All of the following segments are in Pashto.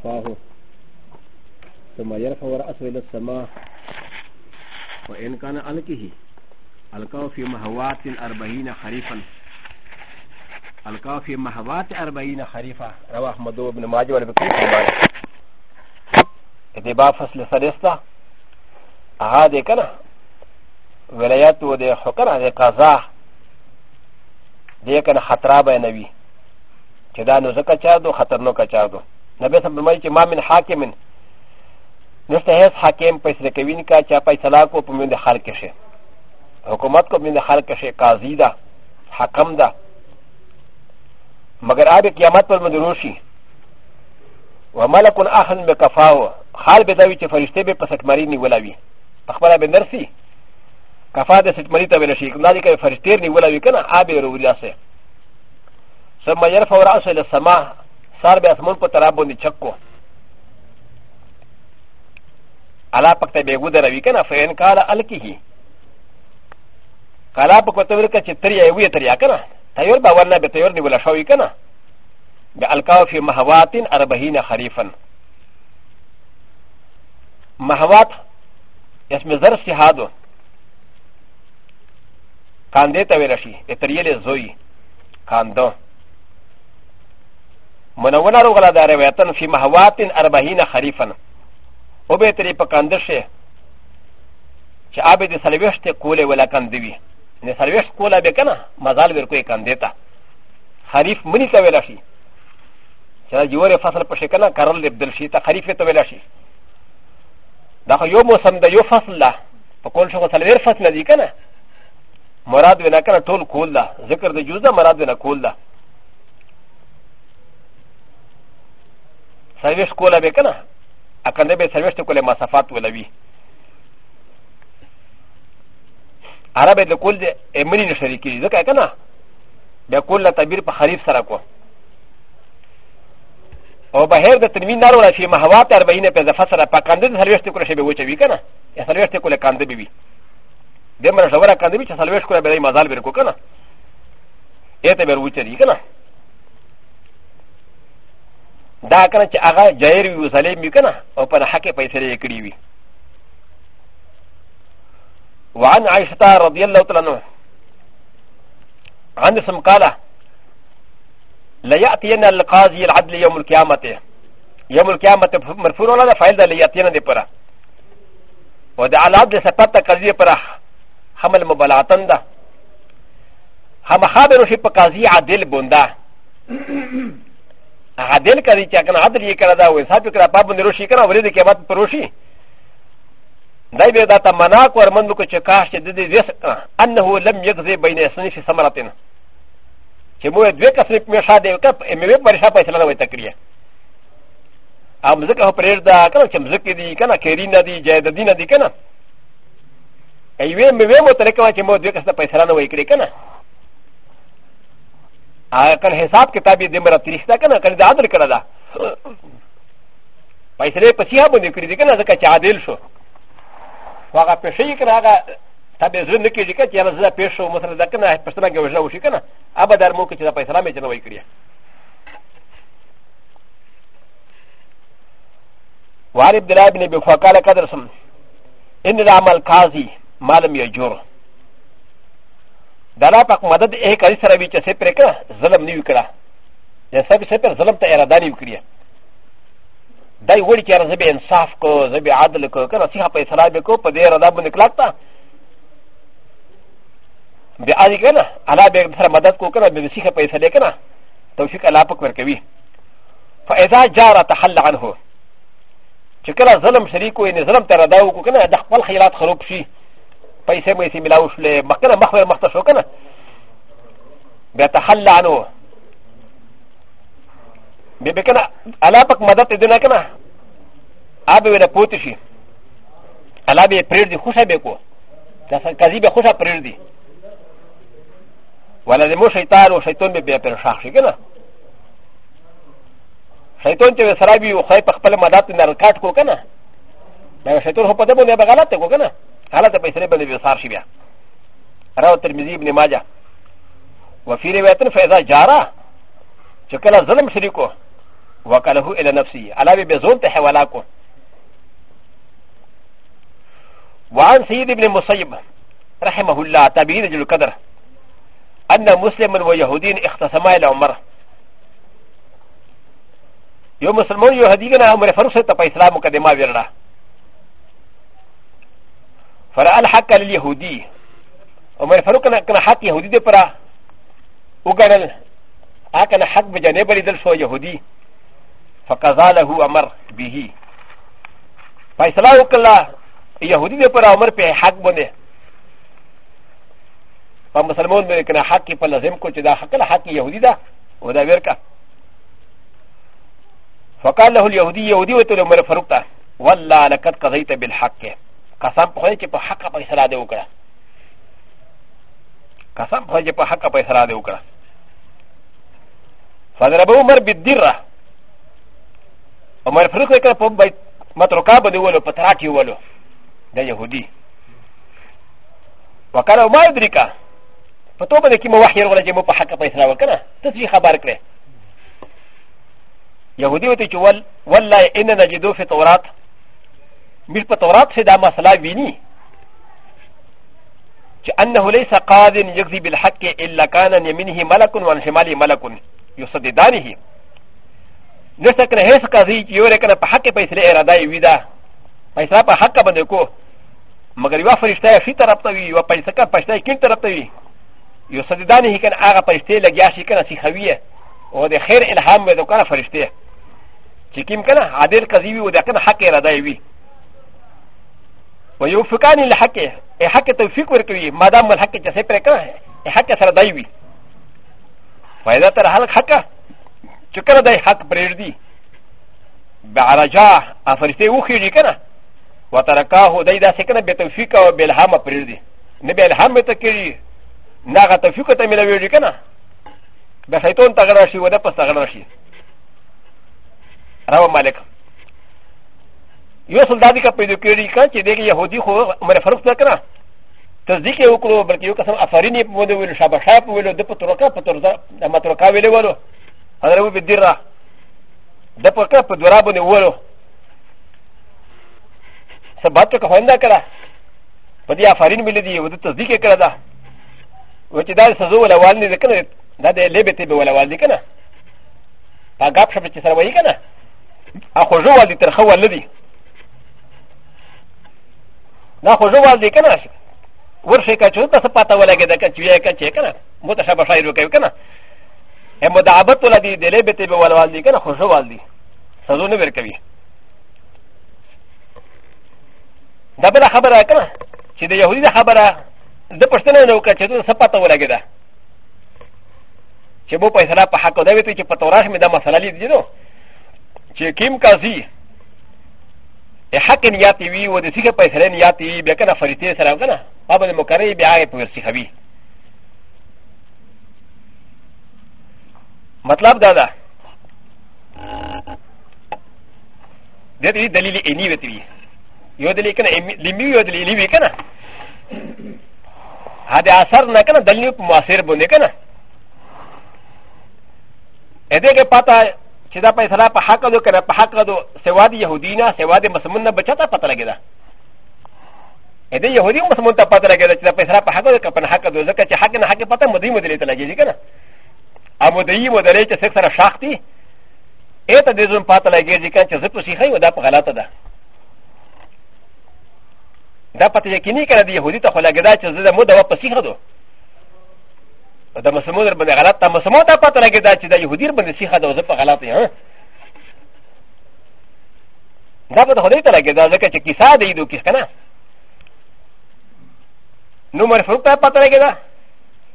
كفاه ثم يرفع رأسه إلى السماء وإن كان ألقه ألقاه في مهوات أربعين خريفا ألقاه في مهوات أربعين خريفا رواه أحمد بن ماجه والبكري إذا باب فصل سلسلة هذا كان ولايات ودي حكرا دي قضاء دي كان خطرابة نبي چې دا نو زکه چا دو خطرنو کا چا دو なべさんまいちまみんはけみん。なしてへすはけんぱいせけみんかちゃぱいさらこぷみんではけし。はこまこみんではけしかずいだ。はかんだ。まがらべきやまとるむるし。わまらこんあはんめかファオ。はべだびちふりしてべぱさきまりにわらび。パパラベナシ。カファデセッマリタベルシー、ナリカファリティーニウラウィカナ、アビルウィラセ。サマヤファウラセルサマ سار به اسمون په طرف باندې چک کو الا پکته به ګوډه روي کنه فین قال الکه قال په کوته ورکه چې تری ایوی تریا کنه تیور باور نه به تیور نیول شوی کنه به الکاو فی مهواتن 40 خریفن مهوات اسم ظرف سهادو کاندې ته ورشي اتریلې زوی کاندو منونه روغله دا روایتن فی محواتن اربعین خریفن او به تری په کندشه چې آب د سلويشت کوله ولا کندوي نه سلويشت کوله به کنه مزال ورکوې کندیتا خریف منی ته ویل شي چې جوړه فصل په شکنه کرل بدل شي ته خریف ته ویل شي دا خو یو موسم د یو فصل لا په کول شو سلوير فصل دی کنه مراد وینا کنه ټول کول لا ذکر د جوزه مراد وینا کول لا سرویس کوله به کنه اکنه به سرویس ته کوله مسافات ولوي عرب د کول د امنی نشری کی ځکه کنه بیا کول له تعبیر په خریف سره کو او بهر د تنوین نارو را شي محوات 40 په ځفه سره په کنده د سرویس ته کوله شی به وچوي کنه یا سرویس ته کوله کنده بي دمر شوره کنده بي چې سرویس کوله به مزال بیر کو کنه اته به وچري کنه دا کنه چې هغه جایر وي وسلیم وي کنه او په حق پیسې یې کړی وي وعن عائشة رضي الله تعالى عنها عن سم قال لا يأتينا القاضي العدل يوم القيامة يوم القيامة مرفوع ولا فاعل لا يأتينا دي برا وده على عدل سبت قضية برا حمل مبالغتن ده هم خابر شي په قاضي عادل بوندا عدل کړي چې کنه عدل یې کړه دا وې صاحب کړه پاپ باندې روشي کړه ورې د قیامت پر روشي دای به دا تمنا کو ارمند کو چې کاش چې د دې وس انه لم یغزی بین اسنی فی ثمرتنا چې مو دوه کسې په شاده کپ مې په پرشا پیسې نه وې تکریه او مزګه پرېر دا کنه چې مزګه دی کنه کېرین دی جای د دین دی کنه ایوه مې مو تر کوه چې مو دوه کسې پیسې نه وې کړې کنه كان حساب كتابي دمرة تريشتا كان كان دا عدل كرا دا فايسره پسيها بنده كري دي كان ذكا چه عدل شو واغا پشي كرا آغا تابع زرن نكي دي كان چه رزا پیش شو مثلا دا كان پشتنا گا وجنا وشي كان ابا دار موقع چه دا پايسرا مي جنوائي كريا وعن عبد الله بن ابي فقال قدر سم ان العمل قاضي ما لم يجره ダラパクマダエカリサラビチェセプレカ、ザラムニュークラ。で、サビセプレザラムタエラダニュークリア。ダイウォリキャラザビエンサフコ、ザビアドルコ、カラシハペサラビコ、パデエラダムネクラタ。ビアディガナ、アラビエンサラマダコカラビシハペサレカナ、トシカラパクメケビ。ファエザジャラタハランホ。チェケラザラムシリコインザラムタラダウコカナ、ダファルヒラタハロプシー。پیسې مې سي ملاو شلې مخکنه مخ ور مخته شو کنه بیا تحلا عنو بیا به کنه الا پک مدد دې نه کنه ابه ور پوت شي الا به پرېر دي خوشا به کو دا قاضي به خوشا پرېر دي ولا دې مو شیطان او شیطان به بیا پر شاخ شي کنه شیطان چې سره وي خو په خپل مدد نه رکاټ کو کنه دا شیطان هو په دې باندې بغلط کو کنه هل ت بيسر بن ابي صار شبيا روى الترمذي بن ماجه وفي روايه فاذا جارا شكل ظلم شريكو وكله الى نفسه على بزون تحولاكو وعن سيد بن المصيب رحمه الله تابعين جل القدر ان مسلما ويهودين اختصما الى عمر يوم مسلمون يهودين هم رفرسه تبا اسلام مقدمه ويرنا فرا الحق لليهودي ومن فروق كان حق يهودي دي برا وقال اكن حق بجانب لدل شو يهودي فقضى له امر به فيصلا وكلا يهودي دي برا امر به حق بني فمسلمون بني كان حق فلازم كو دا حق الحق يهودي دا ودا ويركا فقال له اليهودي يهودي وتلو مر فروق والله لقد قضيت بالحق قسم په چې په حق فیصله دی وکړه قسم په چې په حق فیصله دی وکړه فضرب عمر بالدره عمر فروخ کړ په بیت متروکا باندې ولو په تراکی ولو د يهودي وکړه ما ادریکا په تو باندې کې مو وحی ورغله چې مو په حق فیصله وکړه تاسو خبر کړئ يهودي وته چې ول والله ان نجدو في تورات ミルパトラッセダマサラビニチアンナホレサカーディンジェクシビルハケエラカナニミニヒマラコンワンシマリマラコンヨサディダニヒネサクネヘサカジヨレカナパハケパイセレラダイウィダパイサパハカバネコマガリワフリスタイフィタラプタウィーパイサカパイサイキンタラプタウィーヨサディダニヒキャンアラパイステレギャシキャナシハウィエオデヘルエルハムウェドカナフリステチキンカナアデルカジビウデカナハケラダイウィー و یو فکانی له حق حق توفیق ورکوي مادام مل حق چې څه پر کړه حق سره دای وي فائدہ تر حلق حق چې کړه دای حق پرېږ دی بعرجا افرشته وخیږي کنه وترکاه دای دا سکنه به توفیق او به الهام پرېږ دی نه به الهام ته کېږي نه غا توفیق ته ملويږي کنه به شیطان تغرا شي ودا پس تغرا شي راو مالک よそだけかペドキュリカチでやほどマファルクタカナ。タディケオクロブキヨカサンアファリニモデウィルシャバシャプウィルデポトロカプトザマトロカウィルウォロアラウィディラデポカプドラボネウォロサバトカファンダカラパディアファリニミリディウォトディケカラダウチダルサゾウラワンディケナダデレベティブウラワンディケナパガプシャプチサワイケナアホジョワディテルハワルディなほどわりかなし。わしかちゅうたさぱたわらげだかちゅうやかちゅうかな。もたしゃばしゃいるかよかな。えもだあばとらでレベティブわらわりかなほどわり。さぞねべるかび。だべらはばらかな。ちでやほりだはばら。でパステナのかちゅうたさぱたわらげだ。ちぼぱいさらぱはこだべてちゅうぱとらしめだまさらりでの。ちゅうきんかぜ。حق نیاتی وی و د سیګه پیسې نیاتی وی به کنه فریته سره کنه هغه د مکرې بیا یې په ورسی خوي مطلب دا ده د دې دلیل اني وتی وی یو دلیل کنه لیمی یو دلیل لیمی کنه هدا اثر نه کنه دلیل په موثر باندې کنه اده کې پاتا چې دا پیسې په حق دو کنه په حق دو سواد يهودینا سواد مسلمان نه بچتا پته لګیدا اې دې يهودي مسلمان ته پته لګیدا چې دا پیسې په حق دو کنه په حق دو ځکه چې حق نه حق پته مدې مدې ته لګیږي کنه ا مدې مدې چې څک سره شاختي اې ته دې زم پته لګیږي کنه چې زپو شي خي ودا په غلطه ده دا پته یقیني کړه دې يهودي ته خو لګیدا چې زده مو دا په سیخه دو دا مسلمان در باندې غلط تا مسلمان ته پته لګی دا چې دا يهودي در باندې سیخه دا زه په غلط یم دا په خدای ته لګی دا ځکه چې کیسه دی دوه کیسه نه نو مر فروق ته پته لګی دا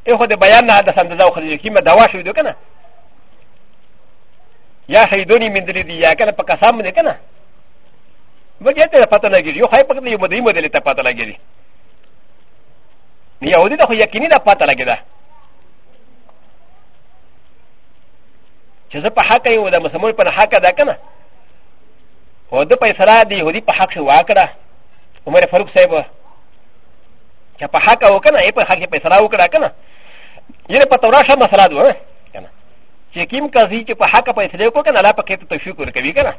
یو خو د بیان نه دا سم دا خو دې کیمه دوا شوی دوه کنه یا شهیدونی مندلی دی یا کنه په قسم نه کنه وګیا ته پته لګی یو خای په دې مدې مدې ته پته لګی دی یهودي ته خو یقیني دا پته لګی دا چې زه په حق یو د مسلمان په حق ده کنه او د پیسرا دی هودي په حق شو واکړه عمر فاروق صاحب چې په حق او کنه په حق پیسرا وکړه کنه یره په توراشه مسله ده کنه چې کیم قاضي چې په حق پیسې وکړه کنه لا په کې ته تشکر کوي کنه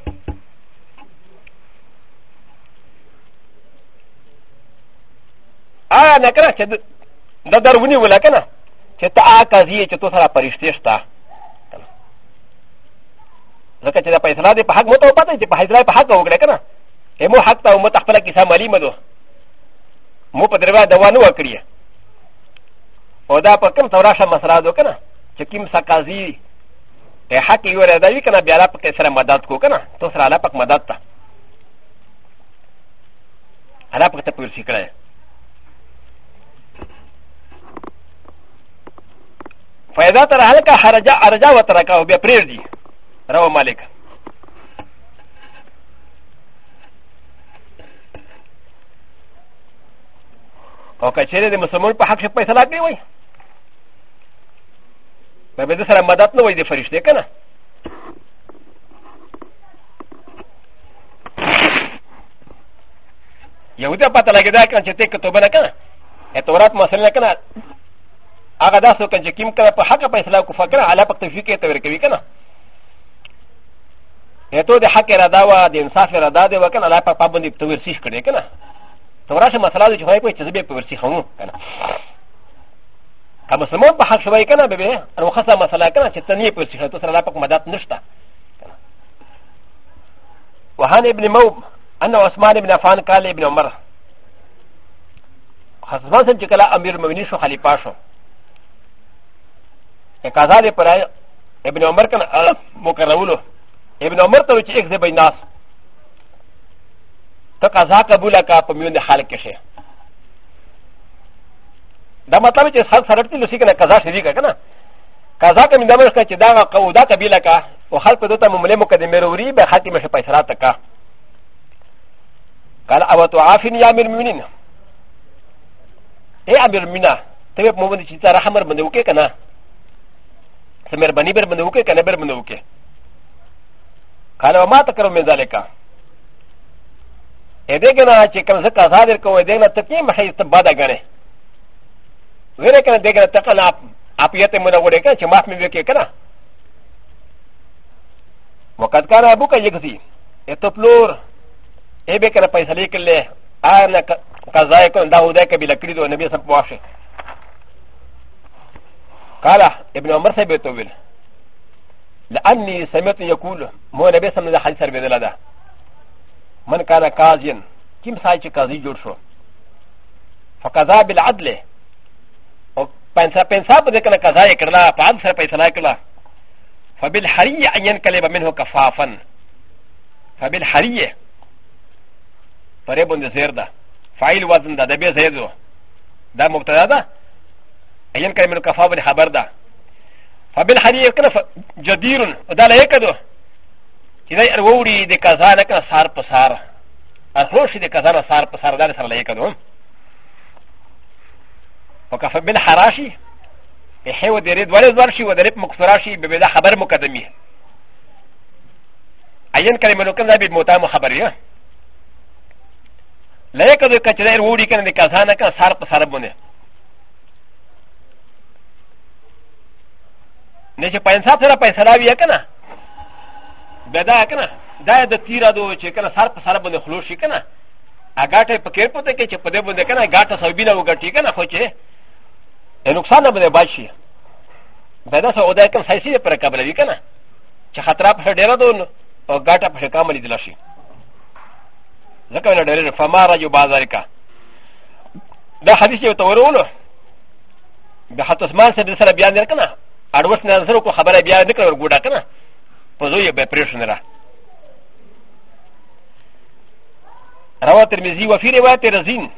ا نه کنه چې د درونی ولا کنه چې تا قاضي چې تو سره پرشتې شته ځکه چې دا فیصله دی په حق مو ته پته چې په حجره په حق وکړه که نه مو حق ته مو ته خپله کیسه معلومه ده مو په دروا دوا نه وکړي او دا په کوم توراشه مسله ده که نه چې کوم سقاضي حق یې ور ادوي که نه بیا لا پکې سره مدد کو که نه تو سره الله پک مدد ته الله پک ته پورسي کړی فإذا ترى هلك حرجا أرجا وتركه بيبرير دي روى مالك او کچره د مسلمان په حق شپه صلات نه وای به به سره مدد نه وای د فرشته کنه یو دا پته لګیدا کنه چې ته کتابه نه کنه اتورات مسله کنه هغه داسو کنه چې کیم کنه په حق په اصلاح کو فکر علا په تفیق ته ورکوي کنه ا ت و د حق اراده وا د انصاف اراده دی وکړه الله په پابندي ته ورسیش کړي کنه ته راشه مسله چې هغه کوئی چې به په ورسی خمو کنه که مسلمان په حق شوی کنه به به نو خاصه مسله کنه چې تنه په ورسی ته سره الله په مدد نشته وهان ابن موب ان عثمان ابن عفان قال ابن عمر خاصمان سم چې کله امیر المؤمنین شو خلیفہ شو کازاله پر ابن عمر کنه مقرولو ابن عمر ته چې اخذ به ناس ته قضا قبول کا په میون حال کې شه دا مطلب چې سر سرټ دي لسی کنه قضا شری کا کنه قضا کې من دمر چې دا قودا قبیله کا او خلق دوته مملې مقدمه وروړي به خاتمه شه پیسې راته کا قال او تعافن يا امير المؤمنين اي امير المؤمنين تبي مؤمن چې ترحم بر بندوکه کنه سمر بني بر بندوکه کنه بر بندوکه قال وما تكرم من ذلك ادغنا چکم زکا صادر کو ادغنا تکی محیز تبادا گنے ویرے کنا دغنا تقن اپ اپ یت من وڑے کنا چماف میں وکے کنا وقد كان ابوك يغزي اتطلور اے بے کنا پیسہ لے کلے آ نہ قضا کن داؤد کے بھی لکڑی دو نبی سب واش قال ابن عمر سے بیتویل لاني سمعت يقول مو نبي سمع الحديث سر بدلا ده من كان قاضيا كم سايش قاضي جور شو فقضى بالعدل او پنسا پنسا بده كنا قضا يكرلا بعد سر فيصلا يكرلا فبالحرية ان ينقلب منه كفافا فبالحرية فريبون زير ده فعيل وزن ده ده بي زير ده ده مبتدا ده ان ينقلب منه كفافا خبر ده فبل حديث كنا جدير ودالا يكدو كذا يرووري دي كازانا كنا صار بصار الخروش دي كازانا صار بصار دالا صار ليكدو وكفى بالحراشي يحيو دي ريد ولد ورشي ودريب مكسراشي ببدا خبر مقدمي اين كلمة لكنا بموتام خبريه ليكدو كتلا يرووري كنا دي كازانا كنا صار بصار بونه نه چې پنځه سره پیسې راوي کنه بدا کنه دا د تیرا دو چې کنه سر په سر باندې خلوص شي کنه اګاټه پکې پته کې چې په دې باندې کنه اګاټه سوبینه وګټي کنه خو چې نقصان باندې باشي بدا سو دا کوم سیاسي پر قبل وی کنه چې خطر په ډیر دو او ګاټه په کامل دي لشي ځکه نه ډیر فما راجو بازار کا دا حدیث یو تورولو د حتسمان سره بیا نه کنه アロスナズロコハバラビアネクラゴダカナポゾヨベプレショナララワテミズィワフィレワテラジン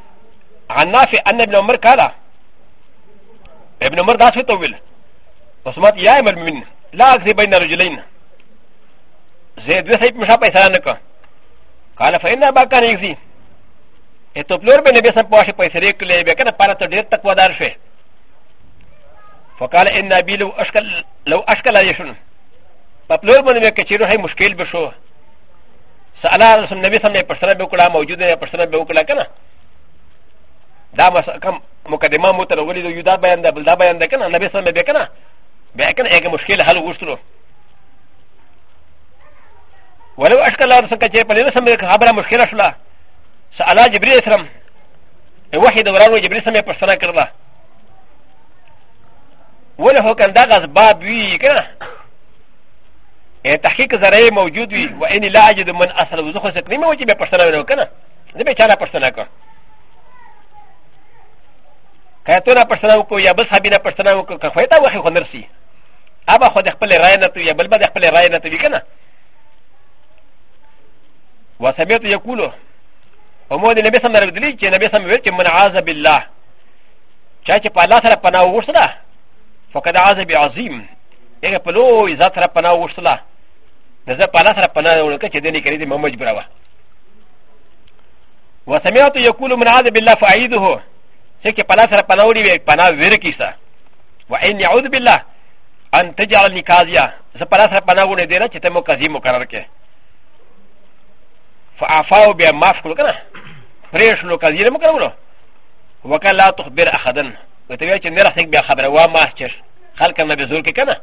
アナフィアンネブノマカラエブノマダスウトウィルオスマティアムミンラーゼバイナルジュレインゼディセイムシャパイサンカカラファイナバカネギエトプロベネベサンポシャパイセレクレベカナパラトディタクワダルシェ فقال ان ابي لو اشكل لو اشكل عليشن فقالوا من يكتير هاي مشكل بشو سالا رسول النبي صلى الله عليه وسلم بكره موجود يا بشر بكره كنا دا مسكم مقدمه موتر ولد يدا بيان دا بلدا بيان دا كنا النبي صلى الله عليه وسلم بكنا ايه مشكل هل وصلوا ولو اشكل رسول كتير بلدا سمك خبر مشكله شلا سالا جبريل اسلام وحيد ورانو جبريل سمي بشر كرلا ولا هو كان دغه باب وی کنه تحقیق زرعی موجود وی و ان لا اجد من اصل وزو خو سکنی مو چې به پرسنه ورو کنه زه به چاره پرسنه کو که ته نه پرسنه کو یا بل حبی نه پرسنه کو که خو ته وخه خو نرسي ابا خو د خپل رائے نه تو یا بل به د خپل رائے نه تو وی کنه و سمعت یقولو ومو د نبی سم نه ودلی چې نبی سم ویل چې من عاذ بالله چا چې په الله سره پناه وغوښته فقد عذاب عظيم هغه په لوی ذات را پناه وغوښتله نو زه په لاس را پناه وړکه چې دنې کړې دې مه مجبوره وه وسمعت يقول من عذاب الله فأعيده سيكي پناه سر پناه وړي وي پناه ویرکی سه وإن يعوذ بالله أن تجعلني قاضيا زه پناه سر پناه وړي دی نه چې ته مو قاضي مقرر کړې فعفاو بیا معاف کړو که نه پرېښلو قاضي نه مقرر وکړو وکه لا تخبر أحدا و ت و ي ت ن ر ا س ك بها خبر وما شر خلق ما بزور كنا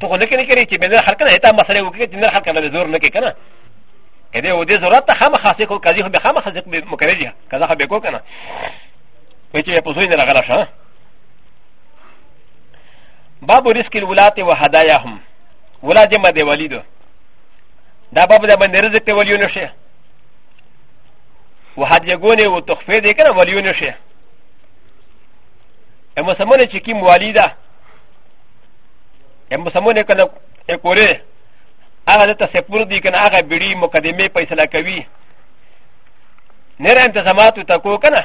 تقول لك نكري ت ب ن ر خلق ن ه ت ا مسألة وكيت نر خلق ما بزور نك كنا كده ودي زورات خام خاسك وكذي هو بخام خاسك بمكرجها كذا هو بيكو كنا ويجي يبوزين على غلاش ها باب رزق الولاة وهداياهم ولاة ما دي والده دا باب دا من رزق توليون شيء وهديقوني وتخفيدي كنا وليون شيء ا م س م و ن ه چکی موالی ده ا م س م و ن ه کنه کوره هغه د تسپور دی کنه هغه بیړی مقدمه فیصله کوي نره انتظامات ته کو کنه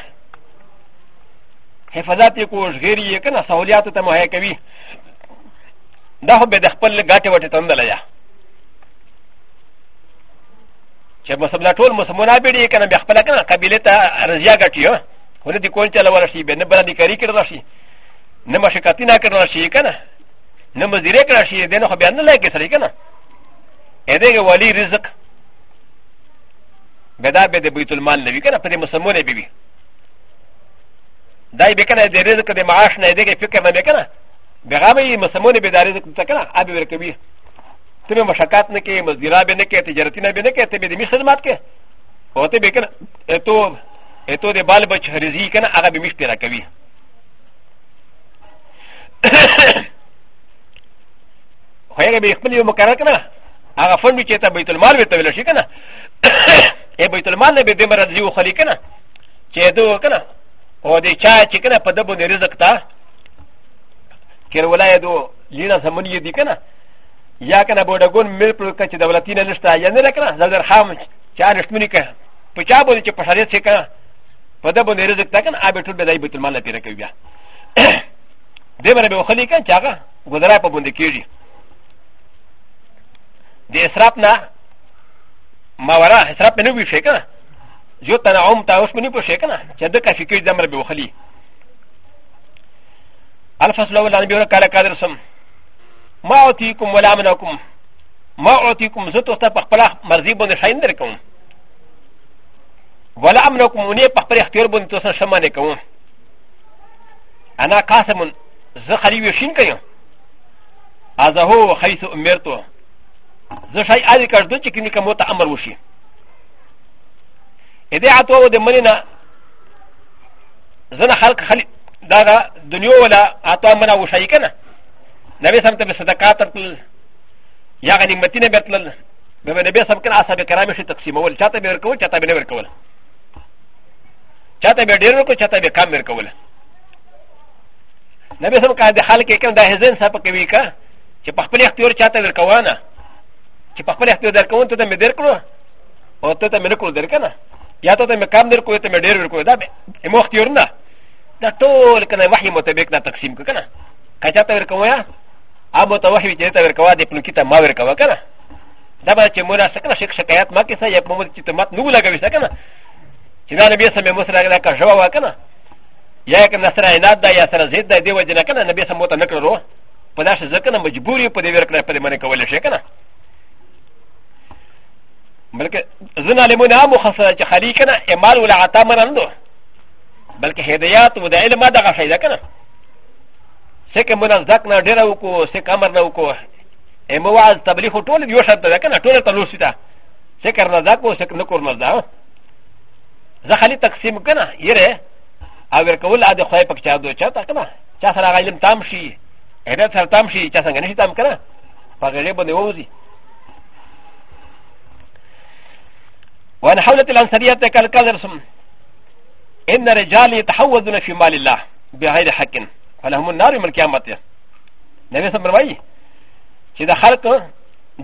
حفاظت یې کوش غیر یې کنه سہولیات ته مهیا کوي دا خو به د خپل ګټه وټه تندل یا چې مسله ټول مسلمانان بیړی کنه بیا خپل کنه قبیله ته رضیا ګټي خو نه دي کول چلول شي به نه بل دي کاری کړل شي نه مشکتی نه کړل شي کنه نه مزیره کړل شي دنه خو بیان نه لګی سره کنه ا دې ولی رزق بدا به د بیت المال نه وی کنه پر مسلمانې بیبي دای به کنه د رزق د معاش نه دې فکر نه کنه بغه به مسلمانې به د رزق ته کنه ابي ورکوي ته به مشکات نه کې مزیره به نه کې تجارتي نه به نه کې ته به د می خدمات کې او ته به کنه ته ته د بال بچ رزق کنه هغه به مشترکوي هغه به خپل یو مقرر کنه هغه فند چې ته بیت المال به تول شي کنه ای بیت المال به به مراد زیو خلی کنه چې دو کنه او دې چا چې کنه په دبو نه رزق تا کیر ولای دو لینا سمونی دی کنه یا کنه بوډګون مل پر کچ دولتین نشتا یا نه کنه زلر خام چا رښتمنی کنه په چا بولی چې په شریعت څخه په دبو نه رزق تا کنه ا به ټول به دای بیت المال لپاره کوي でも、おはりかんちゃが、ごらぱぼんできじ。で、スラプな、まわら、スラプのびしゃか。ジョタナオムタウスミニプシェカナ、チェドカフィキューダムラビウハリ。アルファスローランビューカラカルソン。マオティコムウラムナコム。マオティコムズトタパパラ、マズボンデシャインデコム。ولا امنكم وني بحر اختيار بنتوسن شمالكم انا قاسم زه خلی وشین کنیم از هو خیس امیر تو زه شای آدی کرده چه کنی که موتا امر وشی اده عطوه ده منی نه زنه خلق خلی داغا دنیا ولا عطوه منا وشایی کنه نبی سم ته صدقات تل یا غنیمتینه به تل به نبی سم کنه اصحاب کرام شي تقسیمول چاته به ورکول چاته به نه ورکول چاته به ډیر ورکول چاته به کم ورکول ن ب ي سم كاد حالك كم ده هزن سا بكوي كا چه پخپل اختیار چاته درکوانا چه پخپل اختیار درکون ته مې درکړو او ته ته مې نکړو درکنه یا ته ته مې کام درکو ته مې ډېر ورکو دا به مو اختیار نه دا ټول کنه وحي مطابق دا تقسیم کنه کچا ته ورکو یا ا مو ته وحي چې ته ورکوا دې پلو کې ته ما ورکوا کنه دا به چې مولا سکنه شک شکایت ما کې سه یا په مو چې ته مات نو لګوي سکنه چې دا نبی سمې مو سره دا کا جواب کنه やかなさらなだやさらぜだでわじなかなべさもたなかろパダシザカナムジブリパディベルクラパディマネカウェルシェカナバルケズナレモナモハサチハリカナエマルウラアタマランドバルケヘディアトウデエルマダガシェダカナセケモナザクナデラウコセカマラウコエモワズタブリホトウヨシャタダカナトレタルシタセカナダコセカナコナダザハリタクシムカナイレ او ورکول د خدای په چا دوه چاته کنه چا سره علم تام شي هدایت سره تام شي چا څنګه نشي تام کنه په غیرې باندې ووځي وان حولت الانصاريه كالكذب سم ان رجال يتحوذون في مال الله بغير حق فلهم النار يوم القيامه نبي سم روي چې د خلق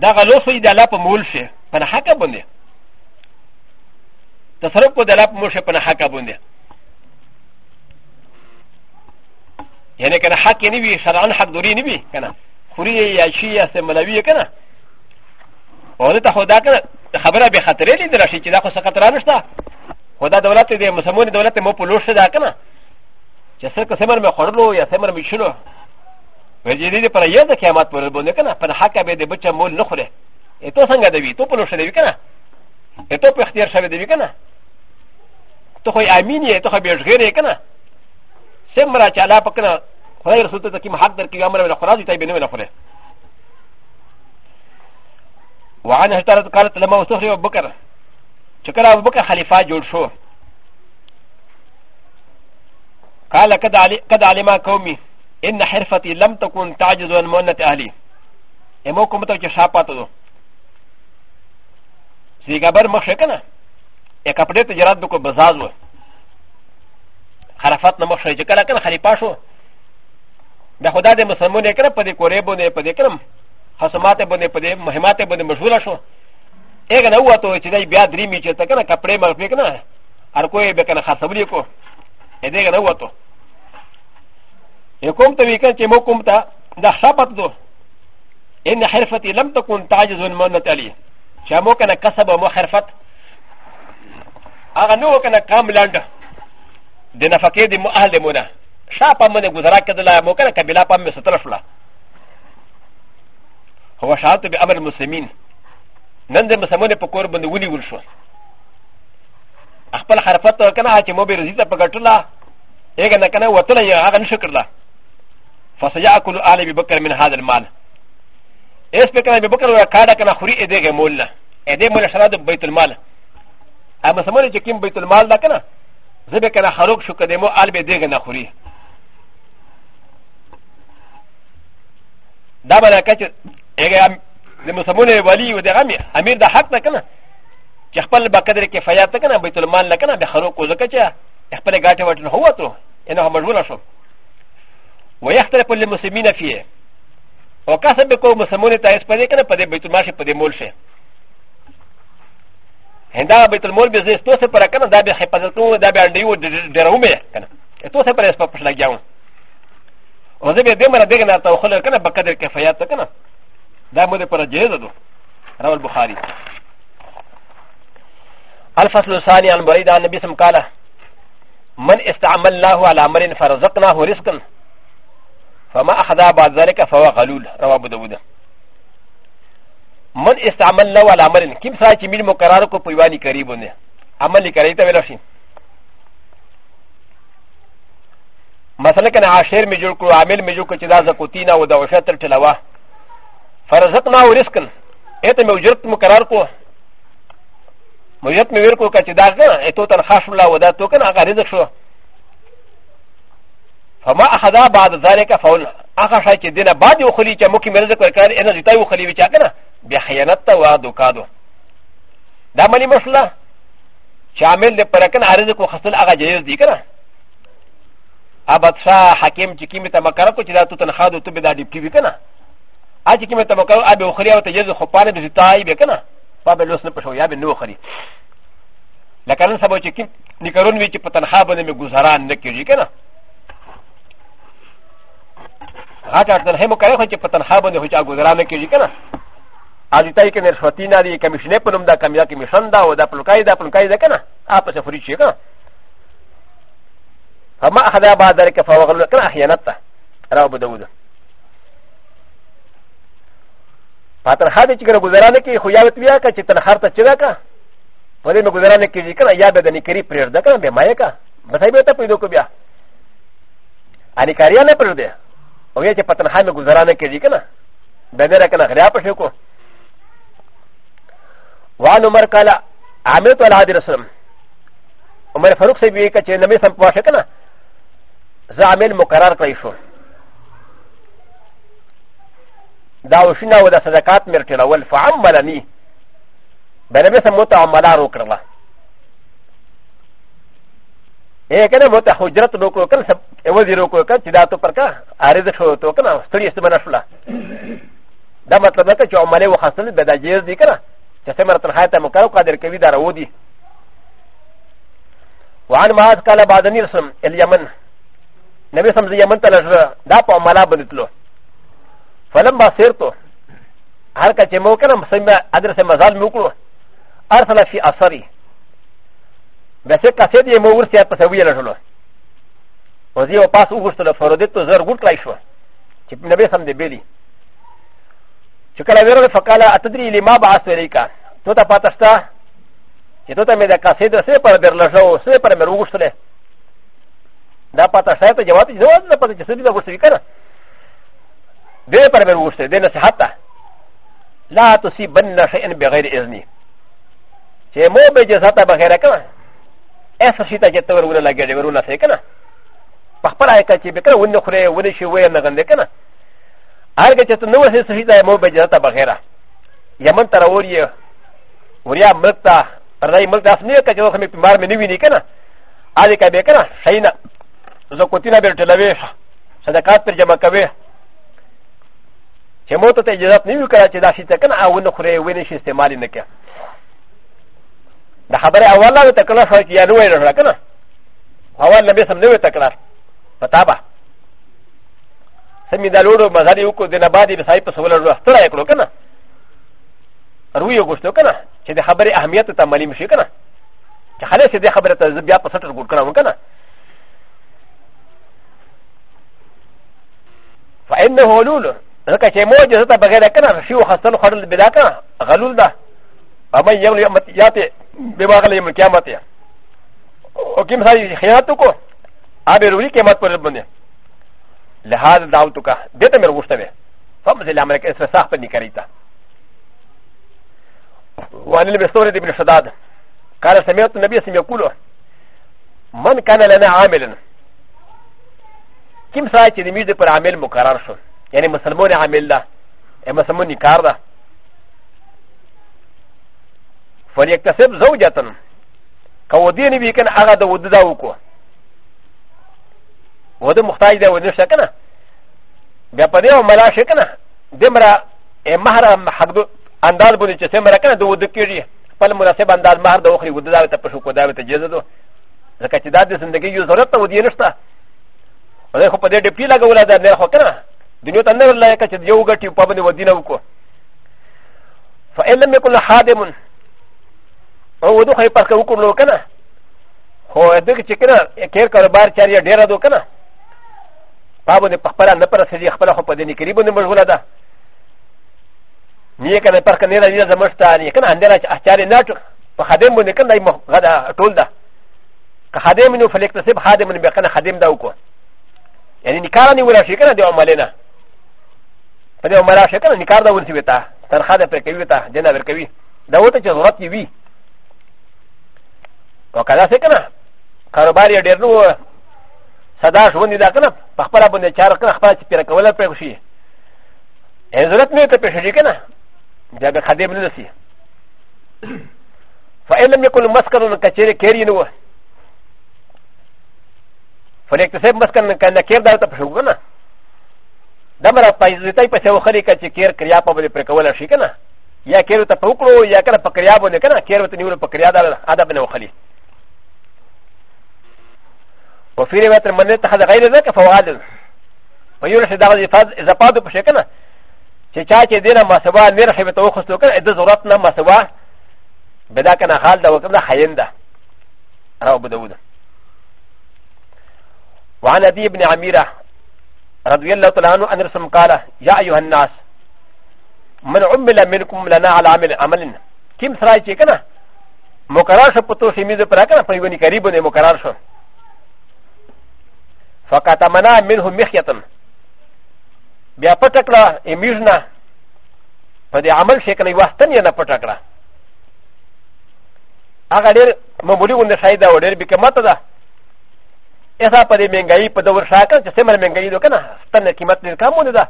دا غلوسوي د الله په مول شي په حق باندې تصرف کو د الله په مول شي په حق باندې يعني كان حق نبي شرعا حق دوري نبي كان خوري يا شي يا سملوي كان ولتا خدا كان خبره بخطره لي درشي چې دا خو سقطره نشته خدا دولت دې مسلمان دولت مو په لوشه دا کنه چې څه قسمر مې خورلو یا سمر مې شلو وجې دې پر یې د قیامت پر باندې کنه پر حق به دې بچا مول نه خوره ته څنګه دوي ته په لوشه دی کنه ته په اختیار شوه دی کنه ته خو امین یې ته خو بیرغره کنه سمرا چالا پکنا خدای رسول ته کی محق در کی امر ولا خراج ته بنو نه خره وعن هشترت قالت لما وسخر ابو بکر چکر ابو بکر خلیفہ جوړ شو قال قد علي قد علم قومي ان حرفتي لم تكن تعجز عن مؤنه اهلي امو کوم ته چې شاپاتو دو سیګبر مخ شکنه یا کپڑے تجارت کو بزاز وو خلافت نه مخ شي چې کله کله خلیفہ شو د خدا د مسلمان یې کړه په دې کورې باندې په دې کړم خصمات باندې په دې مهمات باندې مشغول شو اګه نو وته چې دای بیا درې می چې تا کنه کپڑے مل پک نه ار کوې به کنه خاصوري کو اې دې نو وته یکوم ته ویکن چې مو کوم ته دا شپت دو ان حرفتي لم تكن تعجز من منت علي چې مو کنه کسب مو حرفت هغه نو کنه کام لاند د نفقه د مؤهل مونه شا په منه گزارا کدل مو کنه کبیلا په می ستر شلا هو شاعت به امر مسلمین نن د مسلمانې په کور باندې ونی ول شو خپل حرفت کنه چې مو به رزیته په ګټلا یګ نه کنه وتل یې هغه نشکرلا فسياكل آل ابي بكر من هذا المال اس بكر ابي بكر وكاد كان خري ادغ مولا ادغ مولا شراد بيت المال اما سمونه چې کوم بیت المال دا کنه زه به کنه خروک شو کنه مو آل به دیگه نخوری دا به لکه چې هغه د مسلمانو ولی و دغه امیر د حق نه کنه چې خپل به قدر کفایت نه کنه بیت المال نه کنه د خروک وزکه چې خپل ګاټه وټن هوا ته انه هم مجبور شو ويختلف للمسلمين فيه وكسب بكم مسلمون تايس پدې کنه پدې بیت المال شي پدې مول شي هندا بیت المال بزنس تو سه پر کنه دا به حفاظتو دا به اندیو درومه کنه تو سه پر اس په پښ لګیاو او زه به دې مره دغه نه تو خل کنه بقدر کفایت کنه دا مو دې پر جهز دو رواه البخاري الفصل الثاني عن بريد عن النبي سم قال من استعمل الله على امر فرزقناه رزقا فما اخذ بعد ذلك فهو غلول رواه ابو داود من استعمل نه ولا امرن کیم سره چې مين مقرر کو پیوانی قریبونه عمل کوي ته ویل شي مثلا کنه عاشر می جوړ کړو عامل می جوړ کړو چې دا زکوتینا او د وشتر ټلوا فرزقنا ورزقن اته می اجرت مقرر کو مجرت می ویل کو چې دا غن اته تن خاص الله ودا تو کنه هغه رزق شو فما اخذا بعد ذلك فول هغه شای چې دینه بعد یو خلی چې مکه مرزه کړ کړ انرژي تا یو خلی وچا کنه بیا خیانت ته وا دوکادو دا مانی مسله شامل د پرکن عارض کو خپل هغه جایز دی کنه ابد شاه حکیم چې کیمه ته مکر کو چې دا تو تنخوا دو ته به دا ډیپټی وکنه ا چې کیمه ته مکر ابه اخري او ته جز خو پاره به زتای به کنه په به لوس نه پښو یا به نو اخري لکه نن سبا چې کیم نکرون وی چې په تنخوا باندې مې گزاران نه کیږي کنه غاټ اټ نه مو کړی خو چې په تنخوا باندې هوچا ګزارانه کیږي کنه ا دې تای کې نه شوتی نه دی کمیشنې په نوم دا کمیا کمیشن دا او دا پلوکای دا پلوکای دا کنه اپ څه فری شي کنه فما اخذ بعد ذلك فوغل كان احيانتا راو ابو داود فاتن هذا چکر گزارانه کی خویاوت بیا کا چتن هر تا چدا کا پدې مې گزارانه کی کنا یا بدنی کری پرېر دکنه به مایه کا بسای به ته پیدو کو بیا انکاریا نه پرېر دی و ي ت ي ب ت ن ح ا م ي غزرانا كذيكنا بنرى كنا غريا بشكو وعن عمر قال عملت على هذه الرسم عمر فاروق سيبيكا نمي سمبوشكنا زعمل مقرر كيفو داوشنا ودا صدقات مرتلا والفعملني بنمي سموت عملا روكرلا えかなもたほじらとのこかんさえわじろこかちだとパカあれでしょうとかなストリースマナシュラダマトナカチョウマレオハスルベダジェズディカナジャセマトハタムカロカデルケビダラウディ وعن معاذ قال بعد نيرسم اليمن نبي سمز اليمن تلجر دابا مالا بدتلو فلما سيرتو هل كتموكنا مسمى ادرس مزال موكلو ارسل في اثري ب س ك ا س د ي م و ر س ي ا ت س و ي ل ج ل و و ز ي و ب ا س و غ ر س ل ف ر د ت زر غ و ر ك ل ا ي ش و ش ب ن ب ي سم د ب ي ل ي ش ك ل ا و ر ف ق ا ل ا ت د ر ي ل م ا ب ع ث و ل ي ك ا ت و ت ا ب ا ت س ت ا ش ت و ت ا م د ا ك ا س د س ي ب ر ب ر ل ج و س ي ب ر م ر و غ ر س ل دا ب ا ت س ت ا ت ج و ا ت ج و ا ت ن ا ب ا ت ج س د ي ل غ ر س ل ي ك ا د ي ب ر م ر و غ ر س ل د ي ن س ح ت ا لا تصيبن شيئا بغير إ ذ ن ي ش ي م و ب ج ز ا ت ا بغير كما ا س ر ش ي ت ا جتا ورولا لجا ورولا سيكنا فقال ايكا تيبكا ونخري ونشي وين نغندكنا هرگه چې نو هي صحیح ده مو به جنت بغیره یمن تراوري وریا ملک ته پردای ملک داس نه کچ وخت می بیمار مې نیوی نه کنه اځه کې به کنه شینا زه کوتینا به ټلوي صدقات پر جمع کوي چې مو ته اجازه نه وکړه چې دا شي ته کنه او نه خوري ونه شي استعمال نه کړه د خبره اول نه تکړه شو چې یا نو ویل نه کنه اول نه به سم نه تکړه پتا با سمې د لوړو مزاري وکړو د نه باندې د صاحب په سوال ورو اختر یې کړو کنه روی وګشتو کنه چې د خبره اهمیت ته ملي مشي کنه چې خلاص دې خبره ته بیا په سټر ګور کړم کنه فانه لولو ځکه چې موجه ته بغیر کنه شیو خستل خړل بلا کنه غلول ده اما یو یو یاته بماغلی من قیامت ہے او کم ساری خیانتوں کو آب روی قیامت پر بندے لحاظ دعوتوں کا دیتا میرے گوشت میں فم سے لامر کے اسرساخ پر نہیں کری تھا وعن المستورد ابن شداد قال سمعت النبي سمع يقول من كان لنا عاملا كم ساعة تدمير پر عامل مقرر شو يعني مسلمون عامل ده مسلمون نكار ده فليكتسب زوجة كودين بيكن أغا دو دداوكو ودو مختاج دو نشتا كنا بيبادي وملا شكنا دمرا مهر حقدو اندال بني چه سمرا كنا دو دو كيري پل مناسب اندال مهر دو اخري ودداو تپشو کداو تجزدو ځکه چې دا د زندگی یو ضرورت نه ودی نشته دا خو په دې ډپټي لګوله دا نه خو کنه دنیا ته نه ولای که چې یو غټي په باندې ودی نه وکړو فإن لم يكن حادم او دو خی پس که حکم لو کنه خو دو که چه کنه کیر کاروبار چاری ډیره دو کنه پا بنده پخپلا نپرسیدی خپلا خو پا دینی کری بنده مشغوله ده نیه کنه پر کنه نیه زمشتا نیه کنه اندیره چه احچاری ناتو پا خدم بنده کنه دای مغدا طول ده که خدم منو فلکتسیب خادم منو بکنه خدم ده وکو یعنی نکاره نی ورشی کنه دیو عملی نه په دې عمره شکنه نکار ده ورسی وتا تنخواه ده پر کوي وتا جنه ور کوي دا وته چې ضرورت وي وكذا سكنا كاروباري ديرنو سداش وني داكنا بخبر ابو نشار كنا خبر تبيرا كولا بيكشي انزلت ميتا بيشي كنا جاب خديم لسي فإن لم يكن مسكن كتير كيرينو فليكتسب مسكن كان كير دارتا بشوكنا دمر پایزتای په څو خلک چې کیر کریا په بل پر کول شي کنه یا کیر ته پوکړو یا کنه پکریا بونه کنه کیر ته نیول پکریا دار ادب نه وخلی وفي روايه من اتخذ غير ذلك فهو عادل ويرى شداغ اذا قادوا بشكنا شاشه دينا ما سوى نرحب توخص لوكا اذا زرتنا ما سوى بداك انا خالدا وكنا حيندا رواه ابو داود وعن ابي بن عميره رضي الله تعالى عنه ان رسم قال يا ايها الناس من عمل منكم لنا على عمل عمل كم سرايتي كنا مقرار شو بتوشي ميزه براكنا فيوني قريب مقرار شو فقط منا منه مخيطن بیا پټکړه امیژنا په دې عمل شکل وختن یې نه پټکړه هغه ډېر معمولی غونډه شاید او ډېر بکمت ده ایسا په دې مهنګایي په دور شاکه چې سمر مهنګایي دو کنه ستن قیمت ډېر کم ونه ده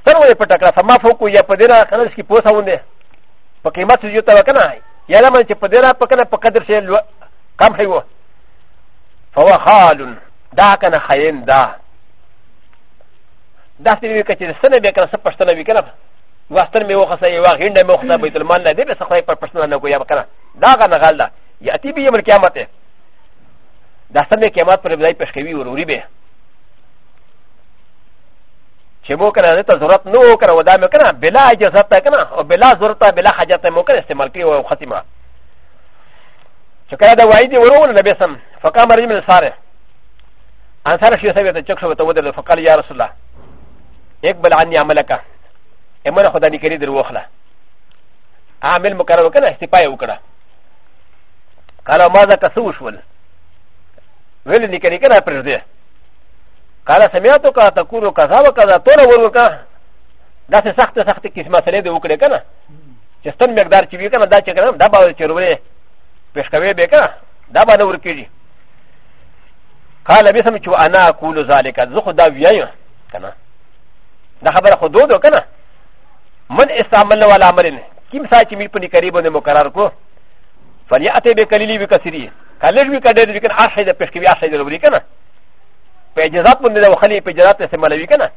ستن ولې پټکړه فما فوکو یا په دې را کنه چې پوسه ونه په قیمت چې یوته کنه یا لمن چې په دې را په کنه په قدر شي کم شي وو فوا خالون だかなはやんだ。だってみかちでせなべからさぱしたなべから。わすたみおはさいわ、へんでもなべとまんなでさかいぱぱしなのこやから。だがながだ。やてびやまきゃまて。ださめきゃまっぷりぺしきびうりべ。チェモカナレタゾラトノーカナウダメカナ、ベラジャザタカナ、オベラゾラタベラハジャタモカナステマルキオウハティマ。チェカラダワイディウローナベサン、ファカマリミルサレ。アンサーシューセブンのチョクソウトウォードファカリアラスラエクバランニアマラカエマラホダニケリデルウォーラアメルモカラオケナスティパイウカラカラマザカスウシュウルウィルニケリケナプレゼカラセミアトカタクルカザワカザトラウォルカダセサクサクティキスマセレデウクレカナチェストンメガダチビカナダチェカナダバウチェルウェイペシカウェイベカナダバダウルキリ قال ب س م ت و انا اقول ذلك زخ دا ويايو كنا دا خبر خدود وكنا من استعملنا ولا عملنا كم ساعه مي بني قريب ون مقرر كو فلياتي بكليلي بكسري كالج بكدر بكن اشهد بشكي اشهد ربي كنا فاجازات من دا وخلي فاجازات سمالوي كنا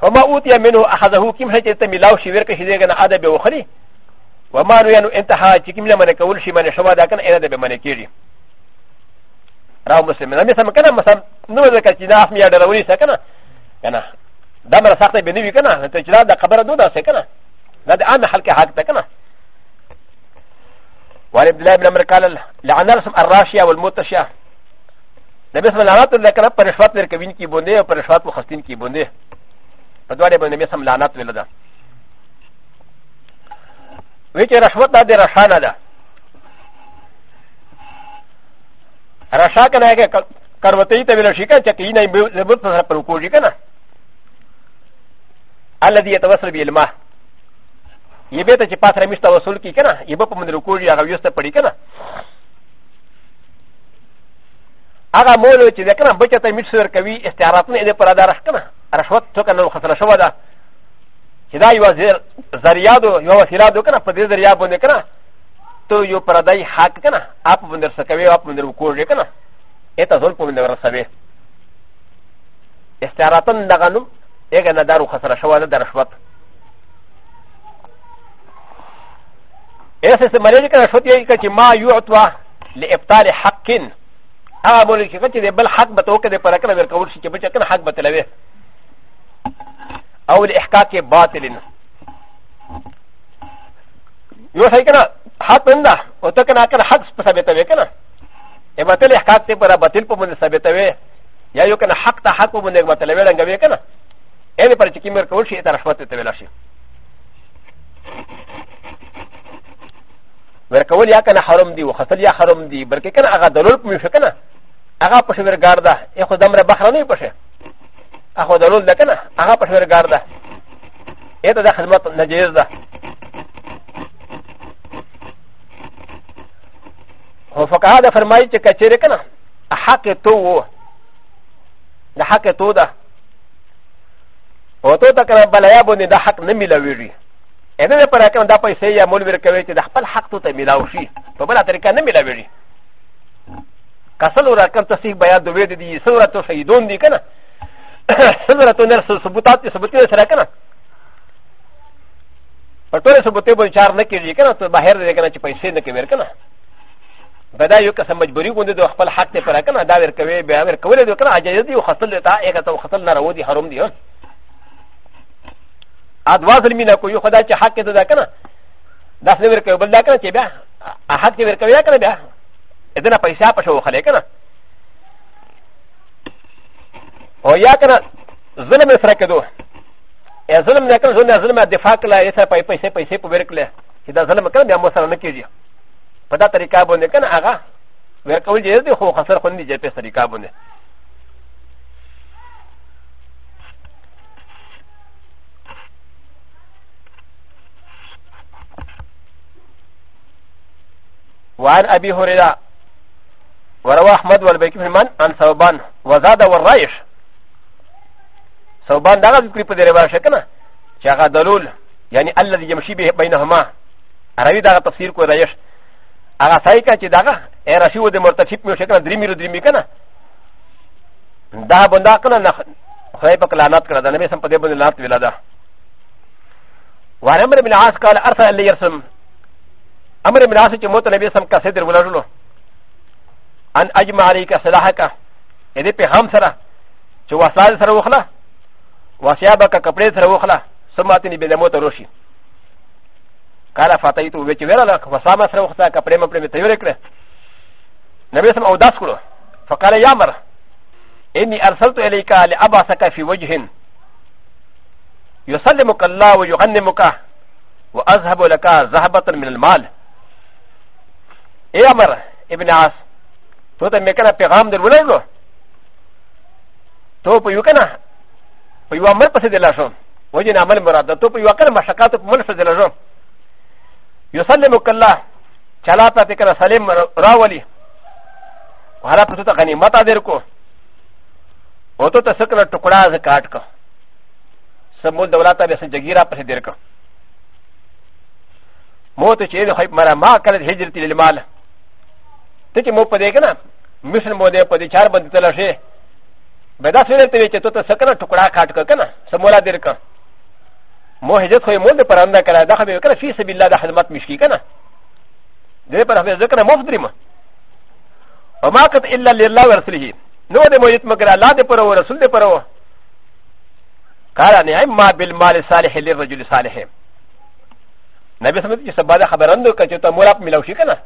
فما اوتي منه احده كم ساعه تملاو شي ورك شي دغنا ادب وخلي وما نو انتهى كم لمن كول شي من شوا دا كنا انا بمنكيري ラウムセメラミサムカナマサムノザカチナフミアダラウリセカナカナダマラサテベニビカナテチラダカバラドダセカナダダアナハルカハタカナ ولكن يجب ان يكون هناك اشياء والمتشا لمثل العنات لكن قرشات لكبين كي بندى وقرشات مخستين كي بندى فدوالي بندى مثل العنات لدى ويجي رشوات لدى رشانا ラシャカナゲカロテイタビラシカチェキナイブルブツハプロコジカナアラディエタワスビルマイベタチパサミスタワスルキキナイブポムルコジアがユスタプリカナアガモロチェカナブチェタミスルカビエスタラプネエデパラダラスカナアラシュワトカナウハサラシュワダ چې دا یو زریادو یو وسیله ده کنه په دې ذریعہ باندې کنه というパラダイハッカナ、アップンダーサカウェイアップンダーウコーレカナ、エタゾンポンダーサベ。エスタラトンダガノ、エガナダウハサラシャワナダラシュワッ。エスエスマレリカナシュティエカチマユアトワ、レエプタレハッキン。アボリキカチデブルハッバトオケデパラカナベカウシキブチェケンハッバテレベ。アウリエカケバテリン。よし、いかな。حق نه او ته کنه کنه حق ثابتوي کنه ای باطل حق ته پر باطل په باندې ثابتوي یا یو کنه حق ته حق په باندې باطل ویلنګوي کنه ای پر چې کیمر کول شي ته رحمت ته ویل شي ورکول یا کنه حرام دی او خسل یا حرام دی بلکې کنه هغه دلول په مشه کنه هغه په شویر ګاردا ای خو دمر بخره نه پشه هغه دلول ده کنه هغه په شویر ګاردا ای ته د خدمت نجیز ده و فقه هذا فرمائي چه كچيري كنا حق تو و دا حق تو دا و تو تا كنا بلايا بوني دا حق نميلا ويري انا دا پرا كنا دا پیسي يا مول ورکوي چه دا خپل حق تو تا ملاو شي پا بلا طريقا نميلا ويري کسل ورا كم تصيق بيان دو ويد دي سورة تو شهيدون دي كنا سورة تو نرسل ثبوتات ثبوتين سرا كنا پا طول ثبوتين بون چار نكي جي كنا تو باہر دي كنا چه پیسي نكي وير كنا ب د ا ي و ك س م ج ب ر ي ك و ن د د خپل حق ته پر کنه دا ور کوي به ور کول د کنه اجازه دي خپل ته هغه ته خپل نه راو دي حرام دي ادوا ظلمي نه کوي خدا چې حق ته دا کنه دا څه ور کوي بل دا کنه چې بیا حق ته ور کوي دا کنه بیا اذن پیسې پښو خلې کنه او یا کنه ظلم سره کېدو یا ظلم نه کنه ظلم دفاع کله یا سره پیسې پیسې په ور کله چې دا ظلم کنه بیا مو سره نه کیږي パタタリカボネケンアガウェルカウジェルディホーハサーホンディジェペスリカボネ وعن أبي هريرة وروى أحمد والبيكي في المن عن ثوبان وزاد والرايش ثوبان دغه ذکر په دې روایت شکنه چې هغه دلول یعنی الذي يمشي به بينهما عربي دغه تفسیر کوي رايش هغه سای کا چې داغه راشي و د مرتفع مې شکل درې میرو درې مې کنه دا بندا کنه نه خدای په لعنت کړه دا نبی سم په دې باندې لعنت ویلا دا وعن امر بن عاص قال ارسل لي يرسم امر بن عاص چې موت نبی سم کا صدر ولړلو ان اجمع عليك صلاحك دې په هم سره چې وسال سره وخلا وسیابک کپڑے سره وخلا سماتنی بل موت روشي カラファタイトウェチウェララ、ファサマスラウタカプレマプレミテヨレクレ。ナベサムオダスクロ、ファカレヤマラ。إ ن ي أ ر س ل ت إ ل ي ك ل أ ب ا س ك في وجه يسلمك الله ويغنمك و أ ذ ه ب لك ذ ه ب ة من المال إ ي ا م ر ابن عاص توتا مكان بغام د ا ل و ل ي ز و توب يكنا ويوامر بسد ا ل ا ش و وجن عمل مراد توب يكنا مشاكات ملفز ا ل ا ش و يسلمك الله چلا پاتې کړه سلیم راولي وهلا پته ته غنیمت ادر کو او ته تسکل ټکړه ز کاټ کو سمول دولت به سنجګیرا پسې دیر کو مو ته چې خیب مرا ما کړه هجرت للمال ته چې مو پدې کنه مشن مو دې پدې چار باندې تلشه به دا سره ته چې ته تسکل ټکړه کاټ کو کنه سمولا دیر کو もうヘジェットへもでパランダからだはめからフィーセビラダハマッミシキキナ。でパラフェザカナモフリマ。おまかていられらわすり。のでもいつもからラデパロー、スルデパロー。からね、あいまびまりされへりらじゅりされへ。なべさまきさばらはばらんどかちょっともらみらうしかな。ね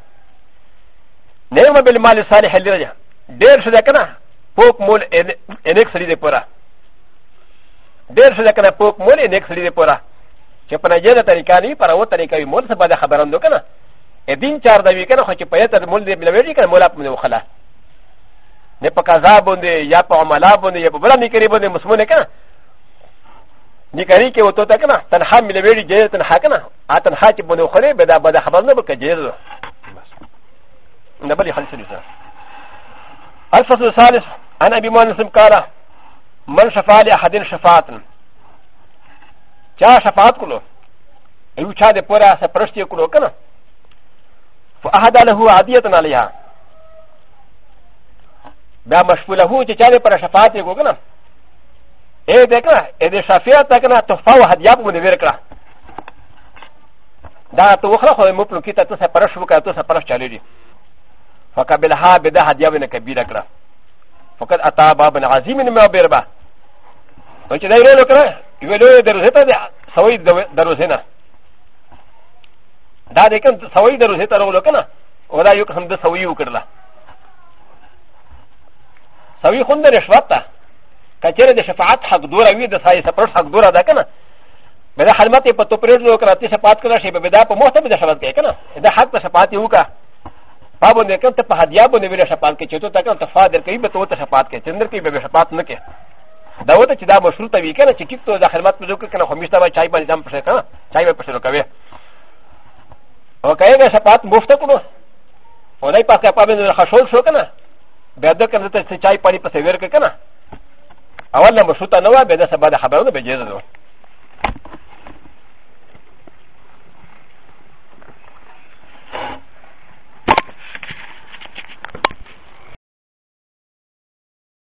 まびまりされへりらじゃ。でるしだかな。ポークもエネクスリデパラ。ډېر شو کنه پوک مولې نیک سړي دی پوره چې په نجله طریقه نه پر او طریقه وي مول څه باندې خبرم نو کنه ا دین چار دی کنه خو چې په یته مول دې بل وړي کنه مولا په نو خلا نه په قضا باندې یا په عملا باندې یا په بل نه کری باندې مسمونه کنه نکری کې وته تا کنه تنها مل وړي جې تنها کنه ا تنها چې باندې خلې به دا باندې خبر نه بکې جې نه بلې خلص دي الفصل الثالث عن ابي مانس قال من شفا ل احدين شفاعتن چا شفاعت کلو ایو چا دے پورا سپرشتی کلو کنا فاحدا له عادیتن علیہا دا مشفولہو چا چا دے پورا شفاعت کو کنا اے دے کنا اے دے شفاعت کنا تحفہ و حدیاب کو نویر کنا دا تو وخلا خو مپلو کیتا تو سپرش وکا تو سپرش چلی دی فقبلها بدا حدیاب نے کبیرہ کنا فقد اتا باب عظیم من مبربہ و چې دا یې ورو کړه یو لوی دروځه ته سوي دروځه نه دا دې کوم سوي دروځه ته ورو کنه او دا یو هم د سوي وکړه سوي خوند رشوت ته کچره د شفاعت حق دور وي د سای سپرش حق دور ده کنه به دا خدمت په تو پرېز لو کراتی شفاعت کړه شی به دا په موته به شفاعت کوي کنه دا حق په شفاعت یو کا پابو نه کنه ته په هدیه باندې ویل شفاعت کوي چې ته تا کنه تفادر کوي به ته شفاعت کوي چندر کوي به شفاعت نه کوي だわたちだもしゅうたびけなちきとだはまとどくかなほみしたばちゃいばりだんぷせかちゃいばぷせのかべ。おかえがさぱともふたくの。おだいぱかぱめのはしょうしょうかな。べだかんたちちゃいぱりぷせべるかな。あわらもしゅうたのわべださばだはばのべじるの。